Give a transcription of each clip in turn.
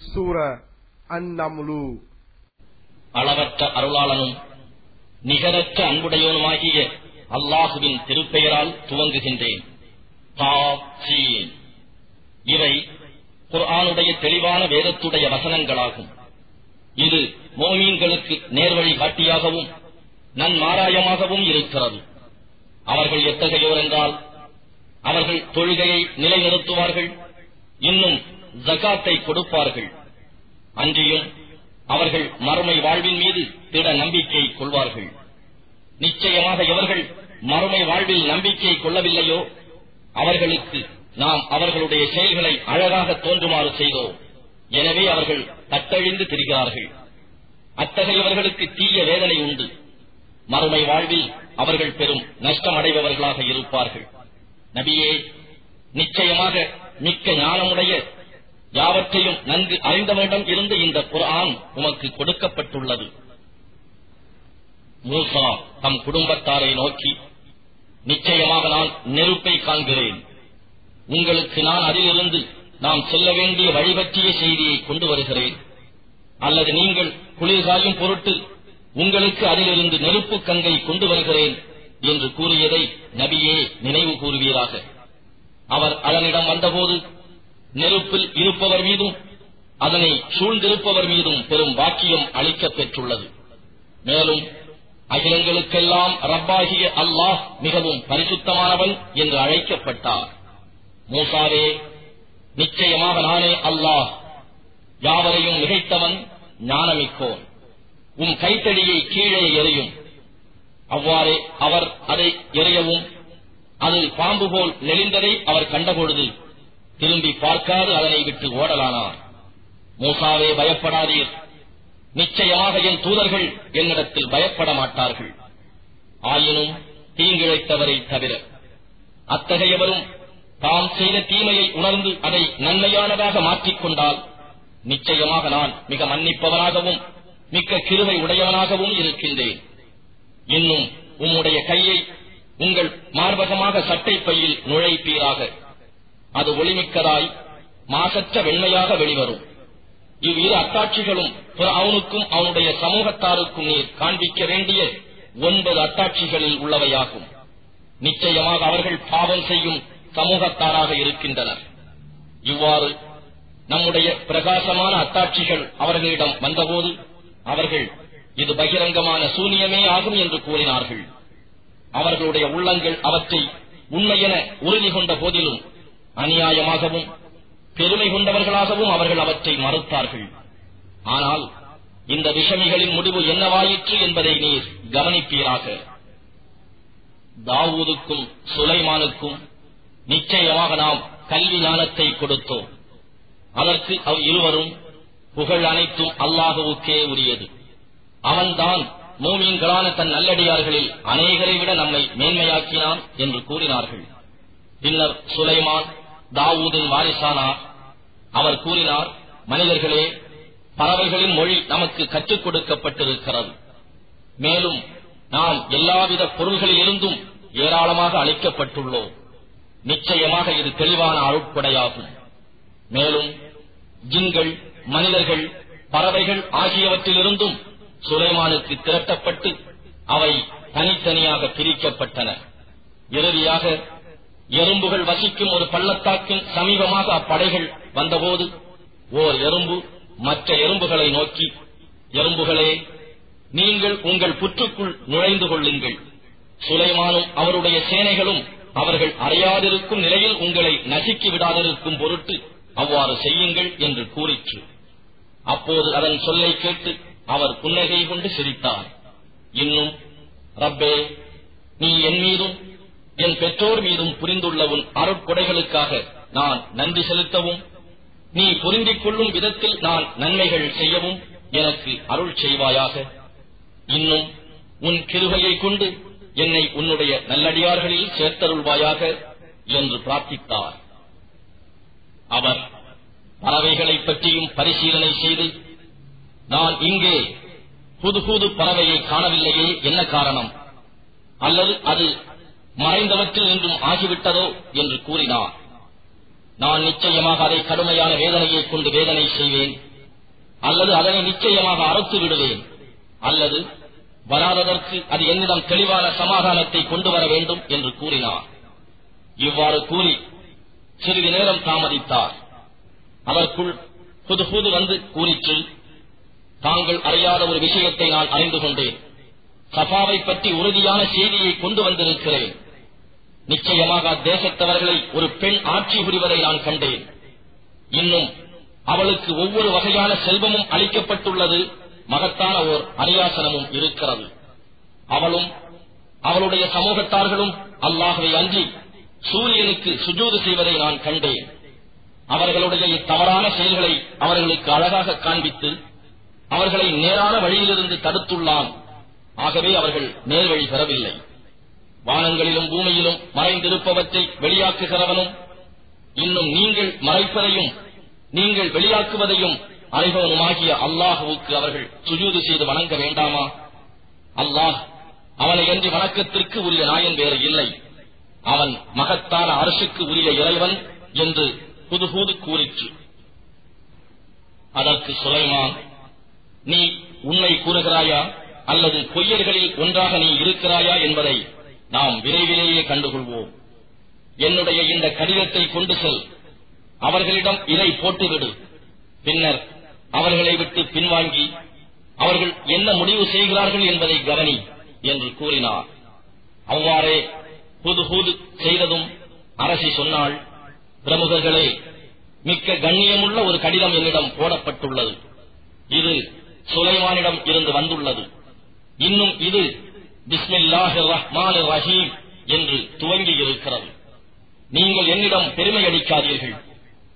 சூர அந்நம்லு அளவற்ற அருளாளனும் நிகரற்ற அன்புடையவனுமாகிய அல்லாஹுவின் திருப்பெயரால் துவங்குகின்றேன். தா, இவை குர்ஆனுடைய தெளிவான வேதத்துடைய வசனங்களாகும். இது மோமீன்களுக்கு நேர்வழி காட்டியாகவும் நன்மாராயமாகவும் இருக்கிறது. அவர்கள் எத்தகையோர் என்றால் அவர்கள் தொழுகையை நிலைநிறுத்துவார்கள். இன்னும் ஜகாத்தை கொடுப்பார்கள். அன்றியும் அவர்கள் மறுமை வாழ்வின் மீது திட நம்பிக்கை கொள்வார்கள். நிச்சயமாக எவர்கள் மறுமை வாழ்வில் நம்பிக்கை கொள்ளவில்லையோ? அவர்களுக்கு நாம் அவர்களுடைய செயல்களை அழகாக தோன்றுமாறு செய்தோம். எனவே அவர்கள் தட்டழிந்து திரிகிறார்கள். அத்தகையவர்களுக்கு தீய வேதனை உண்டு. மறுமை வாழ்வில் அவர்கள் பெரும் நஷ்டம் அடைபவர்களாக இருப்பார்கள். நபியே நிச்சயமாக மிக்க ஞானமுடைய யாவற்றையும் நன்கு அறிந்தவனிடம் இருந்து இந்த குரான் உமக்கு கொடுக்கப்பட்டுள்ளது. மூசா தம் குடும்பத்தாரை நோக்கி நிச்சயமாக நான் நெருப்பை காண்கிறேன். உங்களுக்கு நான் அதிலிருந்து நாம் செல்ல வேண்டிய வழி பற்றிய செய்தியை கொண்டு வருகிறேன். அல்லது நீங்கள் குளிர்காயும் பொருட்டு உங்களுக்கு அதிலிருந்து நெருப்பு கங்கை கொண்டு வருகிறேன் என்று கூறியதை நபியே நினைவு கூறுவீராக. அவர் அதனிடம் வந்தபோது நெருப்பில் இருப்பவர் மீதும் அதனை சூழ்ந்திருப்பவர் மீதும் பெரும் வாக்கியம் அளிக்கப் பெற்றுள்ளது. மேலும் அகிலங்களுக்கெல்லாம் ரப்பாகிய அல்லாஹ் மிகவும் பரிசுத்தமானவன் என்று அழைக்கப்பட்டார். மூசாவே நிச்சயமாக நானே அல்லாஹ். யாவரையும் மிகைத்தவன் ஞானமிக்கோன். உன் கைத்தடியை கீழே எறியும். அவ்வாறே அவர் அதை எறியவும் அது பாம்பு போல் நெளிந்ததை அவர் கண்டபொழுது திரும்பி பார்க்காது அதனை விட்டு ஓடலானார். மூசாவே பயப்படாதீர். நிச்சயமாக என் தூதர்கள் என்னிடத்தில் பயப்பட மாட்டார்கள். ஆயினும் தீங்கிழைத்தவரை தவிர அத்தகையவரும் தாம் செய்த தீமையை உணர்ந்து அதை நன்மையானதாக மாற்றிக்கொண்டால் நிச்சயமாக நான் மிக மன்னிப்பவனாகவும் மிக்க கிருவை உடையவனாகவும் இருக்கின்றேன். இன்னும் உம்முடைய கையை உங்கள் மார்பகமாக சட்டை பையில் நுழைப்பீராக. அது ஒளிமிக்கதாய் மாசற்ற வெண்மையாக வெளிவரும். இவ்விரு அத்தாட்சிகளும் அவனுக்கும் அவனுடைய சமூகத்தாருக்கும் நீர் காண்பிக்க வேண்டிய ஒன்பது அத்தாட்சிகளில் உள்ளவையாகும். நிச்சயமாக அவர்கள் பாவம் செய்யும் சமூகத்தாராக இருக்கின்றனர். இவ்வாறு நம்முடைய பிரகாசமான அத்தாட்சிகள் அவர்களிடம் வந்தபோது அவர்கள் இது பகிரங்கமான சூனியமே ஆகும் என்று கூறினார்கள். அவர்களுடைய உள்ளங்கள் அவற்றை உண்மையென உறுதி கொண்ட போதிலும் அநியாயமாகவும் பெருமை கொண்டவர்களாகவும் அவர்கள் அவற்றை மறுத்தார்கள். ஆனால் இந்த விஷமிகளின் முடிவு என்னவாயிற்று என்பதை நீர் கவனிப்பீராக. தாவூதுக்கும் சுலைமானுக்கும் நிச்சயமாக நாம் கல்வி ஞானத்தை கொடுத்தோம். அதற்கு அவ் இருவரும் புகழ் அனைத்தும் அல்லாஹுவுக்கே உரியது. அவன்தான் மூமீன்களான தன் நல்லடியார்களில் அநேகரை விட நம்மை மேன்மையாக்கினான் என்று கூறினார்கள். பின்னர் சுலைமான் தாவூதின் வாரிசானார். அவர் கூறினார் மனிதர்களே பறவைகளின் மொழி நமக்கு கற்றுக் கொடுக்கப்பட்டிருக்கிறது. மேலும் நாம் எல்லாவித பொருள்களிலிருந்தும் ஏராளமாக அளிக்கப்பட்டுள்ளோம். நிச்சயமாக இது தெளிவான அருட்படையாகும் மேலும் ஜிங்கள் மனிதர்கள் பறவைகள் ஆகியவற்றிலிருந்தும் சுலைமானுக்கு திரட்டப்பட்டு அவை தனித்தனியாக பிரிக்கப்பட்டன. இறுதியாக எறும்புகள் வசிக்கும் ஒரு பள்ளத்தாக்கின் சமீபமாக அப்படைகள் வந்தபோது ஓர் எறும்பு மற்ற எறும்புகளை நோக்கி எறும்புகளே நீங்கள் உங்கள் புற்றுக்குள் நுழைந்து கொள்ளுங்கள். சுலைமானும் அவருடைய சேனைகளும் அவர்கள் அறியாதிருக்கும் நிலையில் உங்களை நசுக்கி விடாதிருக்கும் பொருட்டு அவ்வாறு செய்யுங்கள் என்று கூறிற்று. அப்போது அதன் சொல்லை கேட்டு அவர் புன்னகை கொண்டு சிரித்தார். இன்னும் ரப்பே நீ என் மீதும் என் பெற்றோர் மீதும் புரிந்துள்ள உன் அருட்கொடைகளுக்காக நான் நன்றி செலுத்தவும் நீ புரிந்திக் கொள்ளும் விதத்தில் நான் நன்மைகள் செய்யவும் எனக்கு அருள் செய்வாயாக. இன்னும் உன் கிருகையை கொண்டு என்னை உன்னுடைய நல்லடியார்களில் சேர்த்தருள்வாயாக என்று பிரார்த்தித்தார். அவர் பறவைகளை பற்றியும் பரிசீலனை செய்து நான் இங்கே புது புது பறவையை காணவில்லையே என்ன காரணம்? அல்லது அது மறைந்தவற்றில் இன்றும் ஆகிவிட்டதோ என்று கூறினார். நான் நிச்சயமாக அதை கடுமையான வேதனையைக் கொண்டு வேதனை செய்வேன். அல்லது அதனை நிச்சயமாக அறுத்து விடுவேன். அல்லது வராததற்கு அது என்னிடம் தெளிவான சமாதானத்தை கொண்டு வர வேண்டும் என்று கூறினார். இவ்வாறு கூறி சிறிது நேரம் தாமதித்தார். அதற்குள் புது புது வந்து கூறிற்று தாங்கள் அறியாத ஒரு விஷயத்தை நான் அறிந்து கொண்டேன். சபாவை பற்றி உறுதியான செய்தியை கொண்டு வந்திருக்கிறேன். நிச்சயமாக அத்தேசத்தவர்களை ஒரு பெண் ஆட்சி புரிவதை நான் கண்டேன். இன்னும் அவளுக்கு ஒவ்வொரு வகையான செல்வமும் அளிக்கப்பட்டுள்ளது மகத்தான ஓர் அரியாசனமும் இருக்கிறது. அவளும் அவளுடைய சமூகத்தார்களும் அல்லாகவே அன்றி சூரியனுக்கு சுஜூது செய்வதை நான் கண்டேன். அவர்களுடைய இத்தவறான செயல்களை அவர்களுக்கு அழகாக காண்பித்து அவர்களை நேரான வழியிலிருந்து தடுத்துள்ளான். ஆகவே அவர்கள் நேர்வழி பெறவில்லை. வானங்களிலும் பூமியிலும் மறைந்திருப்பவற்றை வெளியாக்குகிறவனும் இன்னும் நீங்கள் மறைப்பதையும் நீங்கள் வெளியாக்குவதையும் அறிபவனுமாகிய அல்லாஹுவுக்கு அவர்கள் சுஜூது செய்து வணங்க வேண்டாமா? அல்லாஹ் அவனை என்று வணக்கத்திற்கு உரிய நாயன் வேறு இல்லை. அவன் மகத்தான அரசுக்கு உரிய இறைவன் என்று புதுகூது கூறிற்று. அதற்கு சுலைமான் நீ உண்மை கூறுகிறாயா? அல்லது பொய்யர்களில் ஒன்றாக நீ இருக்கிறாயா என்பதை நாம் விரைவிலேயே கண்டுகொள்வோம். என்னுடைய இந்த கடிதத்தை கொண்டு செல். அவர்களிடம் இதை போட்டுவிடு. பின்னர் அவர்களை விட்டு பின்வாங்கி அவர்கள் என்ன முடிவு செய்கிறார்கள் என்பதை கவனி என்று கூறினார். அவ்வாறே புது புது செய்ததும் அரசி சொன்னாள் பிரமுகர்களே மிக்க கண்ணியமுள்ள ஒரு கடிதம் என்னிடம் போடப்பட்டுள்ளது. இது சுலைமானிடம் இருந்து வந்துள்ளது. இன்னும் இது பிஸ்மில்லாஹிர் ரஹ்மான் ரஹீம் என்று துவங்கி இருக்கிறது நீங்கள் என்னிடம் பெருமை அளிக்காதீர்கள்.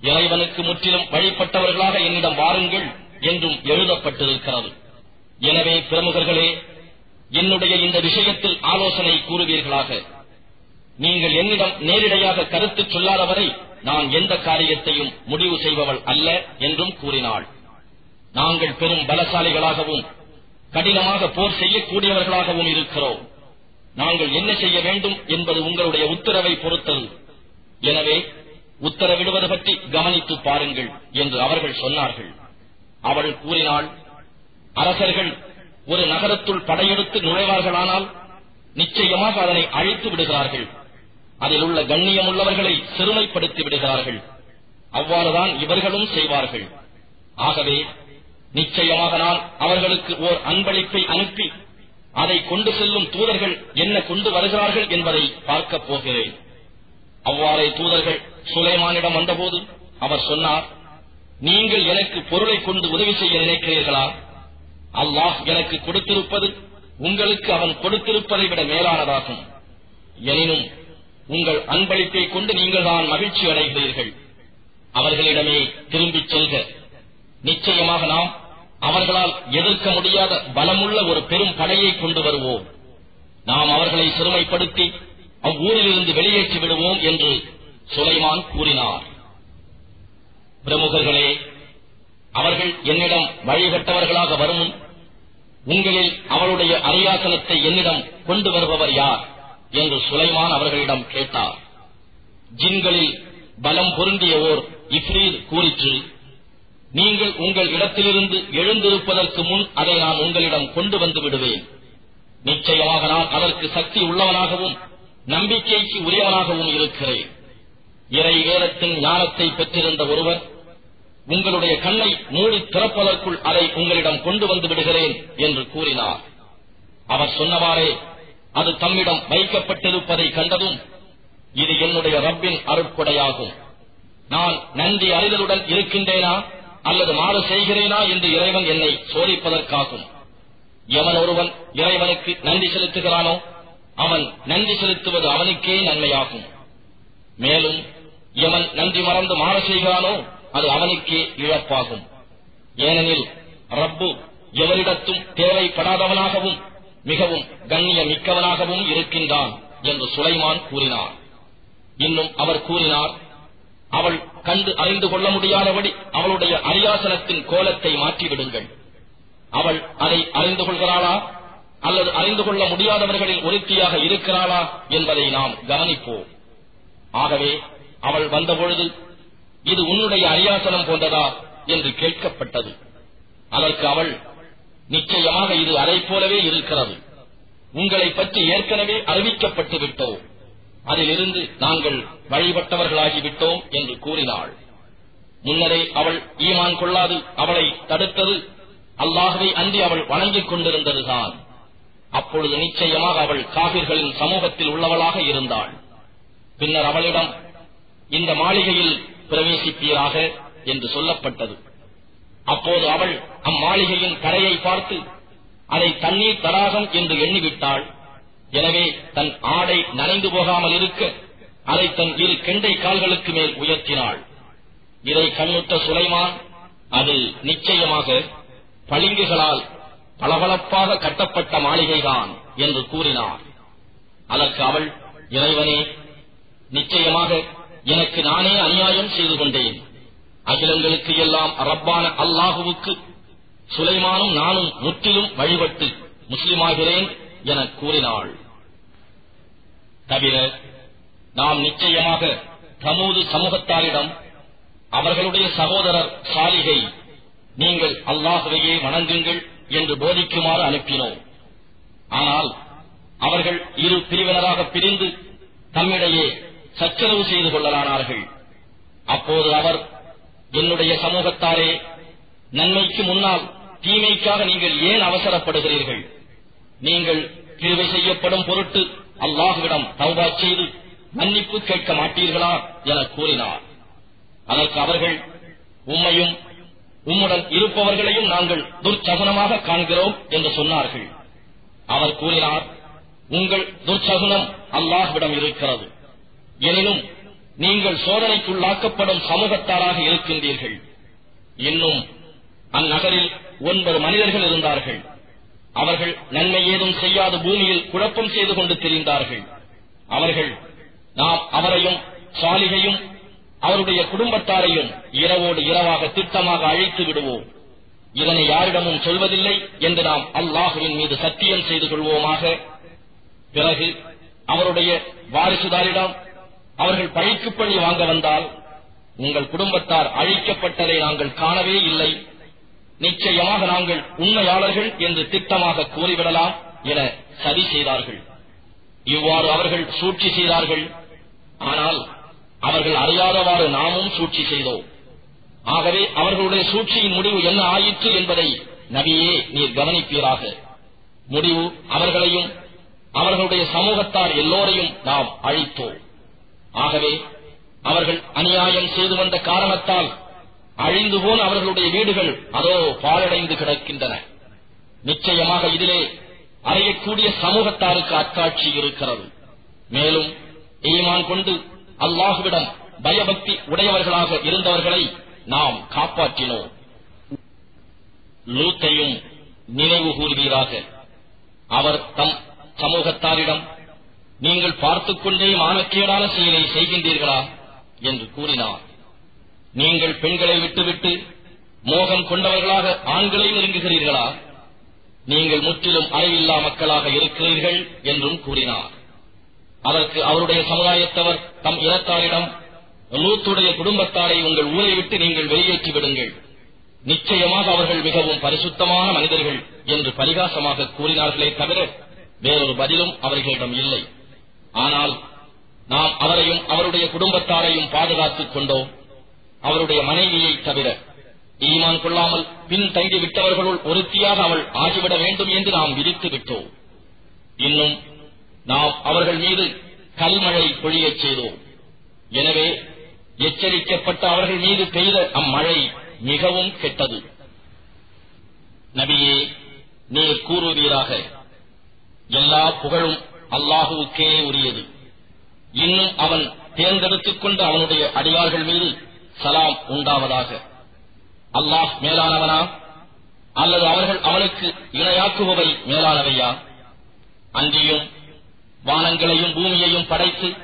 இறைவனுக்கு முற்றிலும் வழிபட்டவர்களாக என்னிடம் வாருங்கள் என்றும் எழுதப்பட்டிருக்கிறது. எனவே பிரமுகர்களே என்னுடைய இந்த விஷயத்தில் ஆலோசனை கூறுவீர்களாக. நீங்கள் என்னிடம் நேரிடையாக கருத்து சொல்லாதவரை நான் எந்த காரியத்தையும் முடிவு செய்பவள் அல்ல என்றும் கூறினாள். நாங்கள் பெரும் பலசாலிகளாகவும் கடினமாக போர் செய்யக்கூடியவர்களாகவும் இருக்கிறோம். நாங்கள் என்ன செய்ய வேண்டும் என்பது உங்களுடைய உத்தரவை பொறுத்தது எனவே உத்தரவிடுவது பற்றி கவனித்து பாருங்கள் என்று அவர்கள் சொன்னார்கள். அவள் கூறினாள் அரசர்கள் ஒரு நகரத்துள் படையெடுத்து நுழைவார்களானால் நிச்சயமாக அதனை அழித்து விடுகிறார்கள். அதில் உள்ள கண்ணியம் உள்ளவர்களை சிறுமைப்படுத்தி விடுகிறார்கள். அவ்வாறுதான் இவர்களும் செய்வார்கள். ஆகவே நிச்சயமாக நான் அவர்களுக்கு ஓர் அன்பளிப்பை அனுப்பி அதை கொண்டு செல்லும் தூதர்கள் என்ன கொண்டு வருகிறார்கள் என்பதை பார்க்கப் போகிறேன். அவ்வாறே தூதர்கள் சுலைமானிடம் வந்தபோது அவர் சொன்னார் நீங்கள் எனக்கு பொருளை கொண்டு உதவி செய்ய நினைக்கிறீர்களா? அல்லாஹ் எனக்கு கொடுத்திருப்பது உங்களுக்கு அவன் கொடுத்திருப்பதை விட மேலானதாகும். எனினும் உங்கள் அன்பளிப்பை கொண்டு நீங்கள் தான் மகிழ்ச்சி அடைகிறீர்கள். அவர்களிடமே திரும்பிச் செல்க. நிச்சயமாக நாம் அவர்களால் எதிர்க்க முடியாத பலமுள்ள ஒரு பெரும் படையை கொண்டு வருவோம். நாம் அவர்களை சிறுமைப்படுத்தி அவ்வூரிலிருந்து வெளியேற்றி விடுவோம் என்று சுலைமான் கூறினார். பிரமுகர்களே அவர்கள் என்னிடம் வழிகட்டவர்களாக வரும் உங்களில் அவளுடைய அரியாசனத்தை என்னிடம் கொண்டு வருபவர் யார்? என்று சுலைமான் அவர்களிடம் கேட்டார். ஜின்களில் பலம் பொருந்திய ஓர் இப்ரீத் கூறிற்று நீங்கள் உங்கள் இடத்திலிருந்து எழுந்திருப்பதற்கு முன் அதை நான் உங்களிடம் கொண்டு வந்து விடுவேன். நிச்சயமாக நான் அதற்கு சக்தி உள்ளவனாகவும் நம்பிக்கைக்கு உரியவனாகவும் இருக்கிறேன். இறை வேதத்தின் ஞானத்தை பெற்றிருந்த ஒருவர் உங்களுடைய கண்ணை மூடி திறப்பதற்குள் அதை உங்களிடம் கொண்டு வந்து விடுகிறேன் என்று கூறினார். அவர் சொன்னவாறே அது தம்மிடம் வைக்கப்பட்டிருப்பதை கண்டதும் இது என்னுடைய ரப்பின் அருட்கொடையாகும். நான் நன்றி அறிதலுடன் இருக்கின்றேனா? அல்லது மாறு செய்கிறேனா என்று இறைவன் என்னை சோதிப்பதற்காகும். எவன் ஒருவன் இறைவனுக்கு நன்றி செலுத்துகிறானோ அவன் நன்றி செலுத்துவது அவனுக்கே நன்மையாகும். மேலும் எவன் நன்றி மறந்து மாற செய்கிறானோ அது அவனுக்கே இழப்பாகும். ஏனெனில் ரப்பு எவரிடத்தும் தேவைப்படாதவனாகவும் மிகவும் கண்ணிய மிக்கவனாகவும் இருக்கின்றான் என்று சுலைமான் கூறினார். இன்னும் அவர் கூறினார் அவள் கண்டு அறிந்து கொள்ள முடியாதபடி அவளுடைய அரியாசனத்தின் கோலத்தை மாற்றிவிடுங்கள். அவள் அதை அறிந்து கொள்கிறாளா? அல்லது அறிந்து கொள்ள முடியாதவர்களில் ஒருத்தியாக இருக்கிறாளா என்பதை நாம் கவனிப்போம். ஆகவே அவள் வந்தபொழுது இது உன்னுடைய அரியாசனம் போன்றதா என்று கேட்கப்பட்டது. அதற்கு அவள் நிச்சயமாக இது அதைப் போலவே இருக்கிறது. உங்களை பற்றி ஏற்கனவே அறிவிக்கப்பட்டு விட்டோம். அதிலிருந்து நாங்கள் வழிபட்டவர்களாகிவிட்டோம் என்று கூறினாள். முன்னரே அவள் ஈமான் கொள்ளாது அவளை தடுத்தது. அல்லாகவே அன்றி அவள் வணங்கிக் கொண்டிருந்ததுதான். அப்பொழுது நிச்சயமாக அவள் காவிர்களின் சமூகத்தில் உள்ளவளாக இருந்தாள். பின்னர் அவளிடம் இந்த மாளிகையில் பிரவேசிப்பீராக என்று சொல்லப்பட்டது. அப்போது அவள் அம்மாளிகையின் கரையை பார்த்து அதை தண்ணீர் தடாகம் என்று எண்ணிவிட்டாள். எனவே தன் ஆடை நனைந்து போகாமல் இருக்க அதை தன் இரு கெண்டை கால்களுக்கு மேல் உயர்த்தினாள். இதை கண்ணுற்ற சுலைமான் அது நிச்சயமாக பளிங்குகளால் பளபளப்பாக கட்டப்பட்ட மாளிகைதான் என்று கூறினார். அதற்கு அவள் இறைவனே நிச்சயமாக எனக்கு நானே அநியாயம் செய்து கொண்டேன். அகிலங்களுக்கு எல்லாம் ரப்பான அல்லாஹுவுக்கு சுலைமானும் நானும் முற்றிலும் வழிபட்டு முஸ்லிமாகிறேன் என கூறினாள். தவிர நாம் நிச்சயமாக தமூது சமூகத்தாரிடம் அவர்களுடைய சகோதரர் சாலிகை நீங்கள் அல்லாஹுவையே வணங்குங்கள் என்று போதிக்குமாறு அனுப்பினோம். ஆனால் அவர்கள் இரு பிரிவினராக பிரிந்து தம்மிடையே சச்சரவு செய்து கொள்ளலானார்கள். அப்போது அவர் என்னுடைய சமூகத்தாரே நன்மைக்கு முன்னால் தீமைக்காக நீங்கள் ஏன் அவசரப்படுகிறீர்கள்? நீங்கள் கிருவை செய்யப்படும் பொருட்டு அல்லாஹுவிடம் தௌபா செய்து மன்னிப்பு கேட்க மாட்டீர்களா என கூறினார். அதற்கு அவர்கள் உம்மையும் உம்முடன் இருப்பவர்களையும் நாங்கள் துர்ச்சகுனமாக காண்கிறோம் என்று சொன்னார்கள். அவர் கூறினார் உங்கள் துர்ச்சகுனம் அல்லாஹ்விடம் இருக்கிறது. எனினும் நீங்கள் சோதனைக்குள்ளாக்கப்படும் சமூகத்தாராக இருக்கின்றீர்கள். இன்னும் அந்நகரில் ஒன்பது மனிதர்கள் இருந்தார்கள். அவர்கள் நன்மை ஏதும் செய்யாத பூமியில் குழப்பம் செய்து கொண்டு தெரிந்தார்கள். அவர்கள் நாம் அவரையும் சாலிகையும் அவருடைய குடும்பத்தாரையும் இரவோடு இரவாக திட்டமாக அழைத்து விடுவோம். இதனை யாரிடமும் சொல்வதில்லை என்று நாம் அல்லாஹுவின் மீது சத்தியம் செய்து கொள்வோமாக. பிறகு அவருடைய வாரிசுதாரிடம் அவர்கள் பழிக்கு பணி வாங்க வந்தால் உங்கள் குடும்பத்தார் அழிக்கப்பட்டதை நாங்கள் காணவே இல்லை. நிச்சயமாக நாங்கள் உண்மையாளர்கள் என்று திட்டமாக கூறிவிடலாம் என சதி செய்தார்கள். இவ்வாறு அவர்கள் சூழ்ச்சி செய்தார்கள். ஆனால் அவர்கள் அறியாதவாறு நாமும் சூழ்ச்சி செய்தோம். ஆகவே அவர்களுடைய சூழ்ச்சியின் முடிவு என்ன ஆயிற்று என்பதை நபியே நீர் கவனிப்பீராக. முடிவு அவர்களையும் அவர்களுடைய சமூகத்தார் எல்லோரையும் நாம் அழித்தோம். ஆகவே அவர்கள் அநியாயம் செய்து வந்த காரணத்தால் அழிந்து போன அவர்களுடைய வீடுகள் அதோ பாழடைந்து கிடக்கின்றன. நிச்சயமாக இதிலே அறையக்கூடிய சமூகத்தாருக்கு அக்காட்சி இருக்கிறது. மேலும் ஈமான் கொண்டு அல்லாஹுவிடம் பயபக்தி உடையவர்களாக இருந்தவர்களை நாம் காப்பாற்றினோம். லூத்தையும் நினைவு கூறுவீராக. அவர் தம் சமூகத்தாரிடம் நீங்கள் பார்த்துக் கொண்டே மானக்கேடான செயலை செய்கின்றீர்களா? என்று கூறினார். நீங்கள் பெண்களை விட்டுவிட்டு மோகம் கொண்டவர்களாக ஆண்களை நெருங்குகிறீர்களா? நீங்கள் முற்றிலும் அறிவில்லா மக்களாக இருக்கிறீர்கள் என்றும் கூறினார். அதற்கு அவருடைய சமுதாயத்தவர் தம் இனத்தாரிடம் லூத்துடைய குடும்பத்தாரை உங்கள் ஊரை விட்டு நீங்கள் வெளியேற்றி விடுங்கள். நிச்சயமாக அவர்கள் மிகவும் பரிசுத்தமான மனிதர்கள் என்று பரிகாசமாக கூறினார்களே தவிர வேறொரு பதிலும் அவர்களிடம் இல்லை. ஆனால் நாம் அவரையும் அவருடைய குடும்பத்தாரையும் பாதுகாத்துக் கொண்டோம். அவருடைய மனைவியை தவிர ஈமான் கொள்ளாமல் பின் தங்கி விட்டவர்களுள் ஒருத்தியாக அவள் ஆகிவிட வேண்டும் என்று நாம் விதித்து விட்டோம். இன்னும் நாம் அவர்கள் மீது கல்மழை பொழியச் செய்தோம். எனவே எச்சரிக்கப்பட்ட அவர்கள் மீது பெய்த அம்மழை மிகவும் கெட்டது. நபியே நீர் கூறுவீராக. எல்லா புகழும் அல்லாஹுவுக்கே உரியது. இன்னும் அவன் தேர்ந்தெடுத்துக் கொண்ட அவனுடைய அடியார்கள் மீது சலாம் உண்டாவதாக. அல்லாஹ் மேலானவனா? அல்லது அவர்கள் அவனுக்கு இணையாக்குபவை மேலானவையா? அன்றியும் வானங்களையும் பூமியையும் படைத்து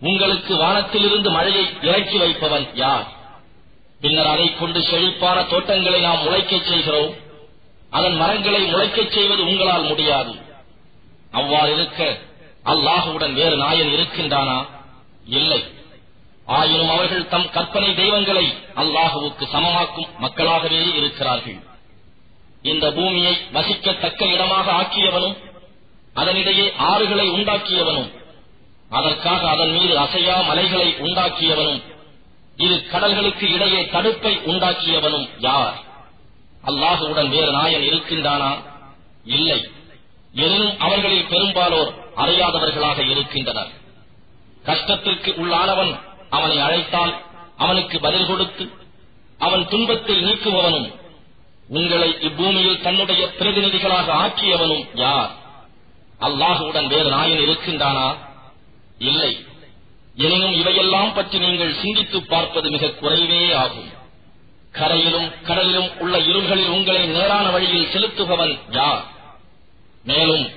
உங்களுக்கு வானத்திலிருந்து மழையை இறக்கி வைப்பவன் யார்? பின்னர் அதைக் கொண்டு செழிப்பான தோட்டங்களை நாம் முளைக்கச் செய்கிறோம். அதன் மரங்களை முளைக்கச் செய்வது உங்களால் முடியாது. அவ்வாறு இருக்க அல்லாஹுடன் வேறு நாயன் இருக்கின்றானா? இல்லை. ஆயினும் அவர்கள் தம் கற்பனை தெய்வங்களை அல்லாஹுவுக்கு சமமாக்கும் மக்களாகவே இருக்கிறார்கள். இந்த பூமியை வசிக்கத்தக்க இடமாக ஆக்கியவனும் அதனிடையே ஆறுகளை உண்டாக்கியவனும் அதற்காக அதன் மீது அசையா மலைகளை உண்டாக்கியவனும் இரு கடல்களுக்கு இடையே தடுப்பை உண்டாக்கியவனும் யார்? அல்லாஹுவுடன் வேறு நாயன் இருக்கின்றானா? இல்லை. எனினும் அவர்களில் பெரும்பாலோர் அறியாதவர்களாக இருக்கின்றனர். கஷ்டத்திற்கு உள்ளானவன் அவனை அழைத்தால் அவனுக்கு பதில் கொடுத்து அவன் துன்பத்தை நீக்குபவனும் உங்களை இப்பூமியில் தன்னுடைய பிரதிநிதிகளாக ஆக்கியவனும் யார்? அல்லாஹுடன் வேறு நாயன் இருக்கின்றானா? இல்லை. எனினும் இவையெல்லாம் பற்றி நீங்கள் சிந்தித்து பார்ப்பது மிக குறைவே ஆகும். கரையிலும் கடலிலும் உள்ள இருள்களில் உங்களை நேரான வழியில் செலுத்துபவன் யார்? மேலும்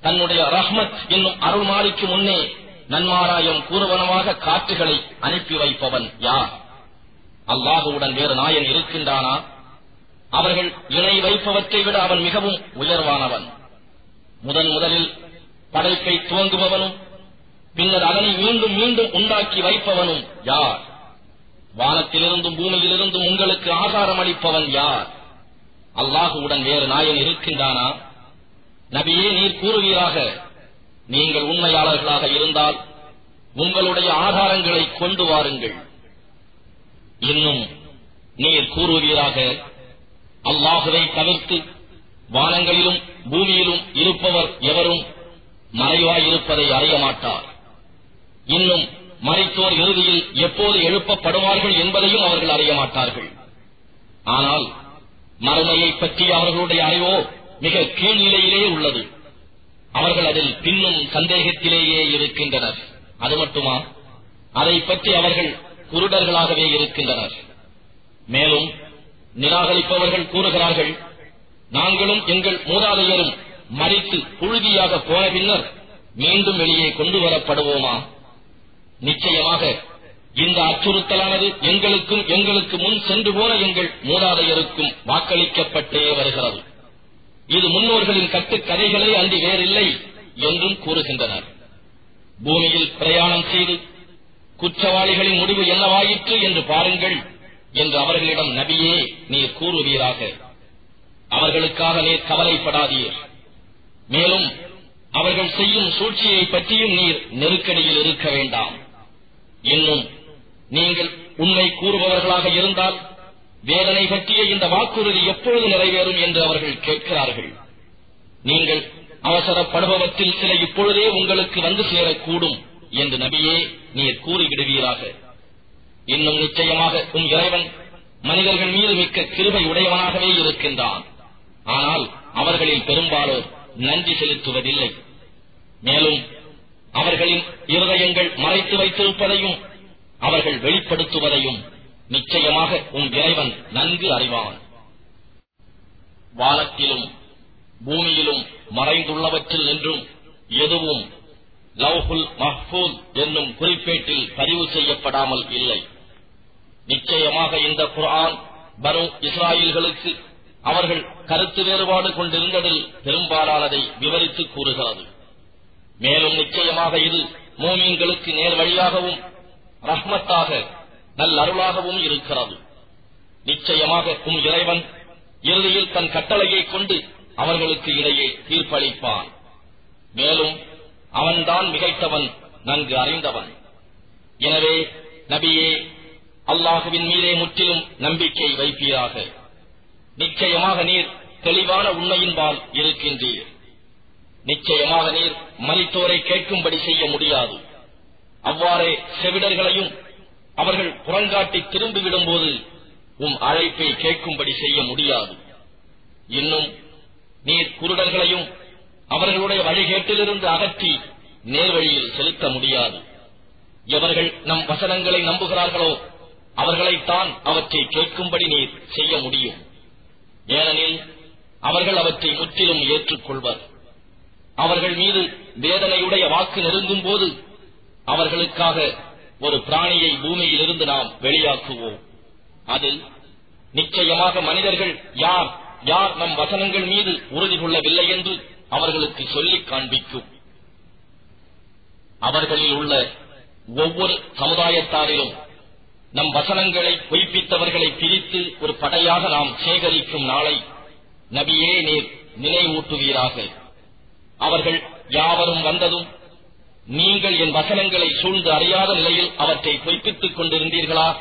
தன்னுடைய ரஹ்மத் என்னும் அருள்மாரிக்கு முன்னே நன்மாராயம் கூறுவனமாக காற்றுகளை அனுப்பி வைப்பவன் யார்? அல்லாஹுவுடன் வேறு நாயன் இருக்கின்றானா? அவர்கள் இணை வைப்பவற்றை விட அவன் மிகவும் உயர்வானவன். முதன் முதலில் படைப்பை துவங்குபவனும் பின்னர் அதனை மீண்டும் மீண்டும் உண்டாக்கி வைப்பவனும் யார்? வானத்திலிருந்தும் பூமியிலிருந்தும் உங்களுக்கு ஆகாரம் அளிப்பவன் யார்? அல்லாஹுவுடன் வேறு நாயன் இருக்கின்றானா? நபியே நீர் கூறுவீராக. நீங்கள் உண்மையாளர்களாக இருந்தால் உங்களுடைய ஆதாரங்களை கொண்டு வாருங்கள். இன்னும் நீர் கூறுவீராக அல்லாஹுவை தவிர்த்து வானங்களிலும் பூமியிலும் இருப்பவர் எவரும் மறைவாயிருப்பதை அறிய மாட்டார். இன்னும் மறைத்தோர் இறுதியில் எப்போது எழுப்பப்படுவார்கள் என்பதையும் அவர்கள் அறிய மாட்டார்கள். ஆனால் மறுமையை பற்றி அவர்களுடைய அறிவோ மிக கீழ்நிலையிலே உள்ளது. அவர்கள் அதில் பின்னும் சந்தேகத்திலேயே இருக்கின்றனர். அது மட்டுமா? அதை பற்றி அவர்கள் குருடர்களாகவே இருக்கின்றனர். மேலும் நிராகரிப்பவர்கள் கூறுகிறார்கள் நாங்களும் எங்கள் மூதாதையரும் மறித்து புழுதியாக போன பின்னர் மீண்டும் வெளியே கொண்டு வரப்படுவோமா நிச்சயமாக இந்த அச்சுறுத்தலானது எங்களுக்கும் எங்களுக்கு முன் சென்று போன எங்கள் மூதாதையருக்கும் வாக்களிக்கப்பட்டே வருகிறது. இது முன்னோர்களின் கட்டுக்கதைகளே அன்றி வேறில்லை என்றும் கூறுகின்றனர். பூமியில் பிரயாணம் செய்து குற்றவாளிகளின் முடிவு என்னவாயிற்று என்று பாருங்கள் என்று அவர்களிடம் நபியே நீர் கூறுவீராக. அவர்களுக்காக நீர் கவலைப்படாதீர். மேலும் அவர்கள் செய்யும் சூழ்ச்சியை பற்றியும் நீர் நெருக்கடியில் இருக்க வேண்டாம். இன்னும் நீங்கள் உண்மை கூறுபவர்களாக இருந்தால் வேதனை பற்றிய இந்த வாக்குறுதி எப்பொழுது நிறைவேறும் என்று அவர்கள் கேட்கிறார்கள். நீங்கள் அவசரப்படுபவற்றில் சில இப்பொழுதே உங்களுக்கு வந்து சேரக்கூடும் என்று நபியே நீர் கூறிவிடுவீராக. இன்னும் நிச்சயமாக உன் இறைவன் மனிதர்கள் மீது மிக்க கிருபை உடையவனாகவே இருக்கின்றான். ஆனால் அவர்களில் பெரும்பாலோர் நன்றி செலுத்துவதில்லை. மேலும் அவர்களின் இருதயங்கள் மறைத்து வைத்திருப்பதையும் அவர்கள் வெளிப்படுத்துவதையும் நிச்சயமாக உன் இறைவன் நன்கு அறிவான். வானத்திலும் பூமியிலும் மறைந்துள்ளவற்றில் நின்றும் எதுவும் லவ்ஹுல் மஹ்பூல் என்னும் குறிப்பேட்டில் பதிவு செய்யப்படாமல் இல்லை. நிச்சயமாக இந்த குரான் பரு இஸ்ராயல்களுக்கு அவர்கள் கருத்து வேறுபாடு கொண்டிருந்ததில் பெரும்பாலானதை விவரித்து கூறுகிறது. மேலும் நிச்சயமாக இது மோமியங்களுக்கு நேர் வழியாகவும் ரஹ்மத்தாக நல்லருளாகவும் இருக்கிறது நிச்சயமாக உம் இறைவன் இறுதியில் தன் கட்டளையை கொண்டு அவர்களுக்கு இடையே தீர்ப்பளிப்பான். மேலும் அவன்தான் மிகைத்தவன் நன்கு அறிந்தவன். எனவே நபியே அல்லாஹுவின் மீதே முற்றிலும் நம்பிக்கை வைப்பீராக. நிச்சயமாக நீர் தெளிவான உண்மையின்பால் இருக்கின்றீர். நிச்சயமாக நீர் மலித்தோரை கேட்கும்படி செய்ய முடியாது. அவ்வாறே செவிடர்களையும் அவர்கள் புறங்காட்டி திரும்பிவிடும்போது உம் அழைப்பை கேட்கும்படி செய்ய முடியாது. இன்னும் நீர் குருடர்களையும் அவர்களுடைய வழிகேட்டிலிருந்து அகற்றி நேர்வழியில் செலுத்த முடியாது. எவர்கள் நம் வசனங்களை நம்புகிறார்களோ அவர்களைத்தான் அவற்றை கேட்கும்படி நீர் செய்ய முடியும். ஏனெனில் அவர்கள் அவற்றை முற்றிலும் ஏற்றுக்கொள்வர். அவர்கள் மீது வேதனையுடைய வாக்கு நெருங்கும் போது அவர்களுக்காக ஒரு பிராணியை பூமியிலிருந்து நாம் வெளியாக்குவோம். அதில் நிச்சயமாக மனிதர்கள் யார் யார் நம் வசனங்கள் மீது உறுதி கொள்ளவில்லை என்று அவர்களுக்கு சொல்லிக் காண்பிக்கும். அவர்களில் உள்ள ஒவ்வொரு சமுதாயத்தாரிலும் நம் வசனங்களை பொய்ப்பித்தவர்களை பிரித்து ஒரு படையாக நாம் சேகரிக்கும் நாளை நபியே நீர் நினைவூட்டுவீராக. அவர்கள் யாவரும் வந்ததும் நீங்கள் என் வசனங்களை சூழ்ந்து அறியாத நிலையில் அவற்றை பொய்ப்பித்துக் கொண்டிருந்தீர்களா?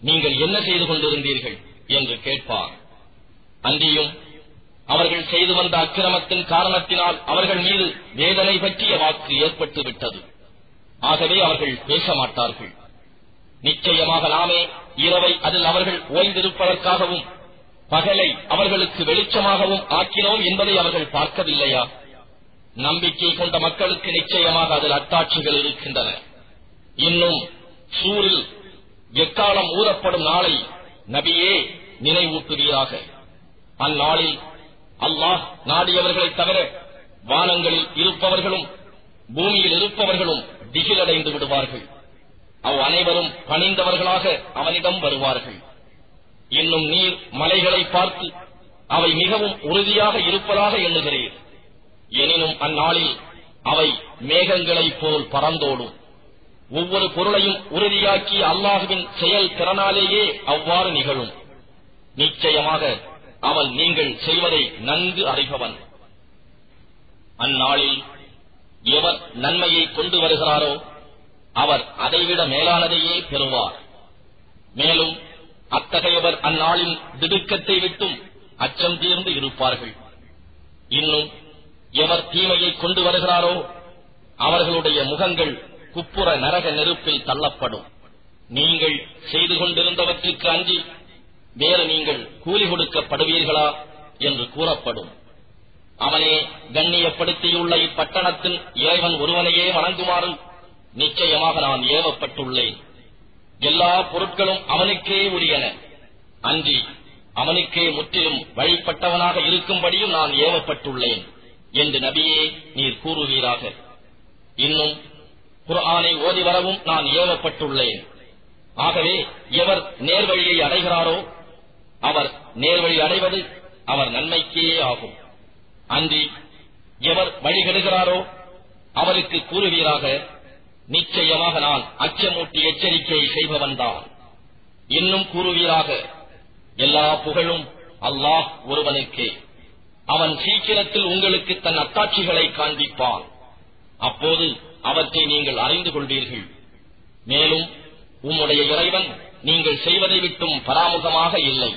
நீங்கள் என்ன செய்து கொண்டிருந்தீர்கள்? என்று கேட்பார். அன்றியும் அவர்கள் செய்து வந்த அக்கிரமத்தின் காரணத்தினால் அவர்கள் மீது வேதனை பற்றிய வாக்கு ஏற்பட்டு விட்டது ஆகவே அவர்கள் பேச மாட்டார்கள் நிச்சயமாக நாமே இரவை அதில் அவர்கள் ஓய்ந்திருப்பதற்காகவும் பகலை அவர்களுக்கு வெளிச்சமாகவும் ஆக்கினோம் என்பதை அவர்கள் பார்க்கவில்லையா? நம்பிக்கை கொண்ட மக்களுக்கு நிச்சயமாக அதில் அத்தாட்சிகள் இருக்கின்றன. இன்னும் சூரில் எக்காலம் ஊறப்படும் நாளை நபியே நினைவூட்டுவீராக. அந்நாளில் அல்லாஹ் நாடியவர்களைத் தவிர வானங்களில் இருப்பவர்களும் பூமியில் இருப்பவர்களும் திகிலடைந்து விடுவார்கள். அவ் அனைவரும் பணிந்தவர்களாக அவனிடம் வருவார்கள். இன்னும் நீர் மலைகளை பார்த்து அவை மிகவும் உறுதியாக இருப்பதாக எண்ணுகிறேன் எனினும் அந்நாளில் அவை மேகங்களைப் போல் பறந்தோடும். ஒவ்வொரு பொருளையும் உறுதியாக்கி அல்லாஹுவின் செயல் திறனாலேயே அவ்வாறு நிகழும். நிச்சயமாக அவன் நீங்கள் செய்வதை நன்கு அறிபவன். அந்நாளில் எவர் நன்மையை கொண்டு வருகிறாரோ அவர் அதைவிட மேலானதையே பெறுவார். மேலும் அத்தகையவர் அந்நாளின் திடுக்கத்தை விட்டும் அச்சம் தீர்ந்து இருப்பார்கள். இன்னும் எவர் தீமையை கொண்டு வருகிறாரோ அவர்களுடைய முகங்கள் குப்புற நரக நெருப்பில் தள்ளப்படும். நீங்கள் செய்து கொண்டிருந்தவற்றிற்கு அஞ்சி வேறு நீங்கள் கூலி கொடுக்கப்படுவீர்களா என்று கூறப்படும். அவனே கண்ணியப்படுத்தியுள்ள இப்பட்டணத்தின் இறைவன் ஒருவனையே வணங்குமாறு நிச்சயமாக நான் ஏவப்பட்டுள்ளேன். எல்லா பொருட்களும் அவனுக்கே உரியன. அன்றி அவனுக்கே முற்றிலும் வழிபட்டவனாக இருக்கும்படியும் நான் ஏவப்பட்டுள்ளேன். என்று நபியே நீர் கூறுவீராக. இன்னும் குரானை ஓதி வரவும் நான் ஏவப்பட்டுள்ளேன். ஆகவே எவர் நேர்வழியை அடைகிறாரோ அவர் நேர்வழி அடைவது அவர் நன்மைக்கே ஆகும். அன்றி எவர் வழிகெடுகிறாரோ அவருக்கு கூறுவீராக நிச்சயமாக நான் அச்சமூட்டி எச்சரிக்கை செய்பவன்தான் இன்னும் கூறுவீராக எல்லா புகழும் அல்லாஹ் ஒருவனுக்கே. அவன் சீக்கிரத்தில் உங்களுக்கு தன் அத்தாட்சிகளை காண்பிப்பான். அப்போது அவற்றை நீங்கள் அறிந்து கொள்வீர்கள். மேலும் உம்முடைய இறைவன் நீங்கள் செய்வதை விட்டும் பராமுகமாக இல்லை.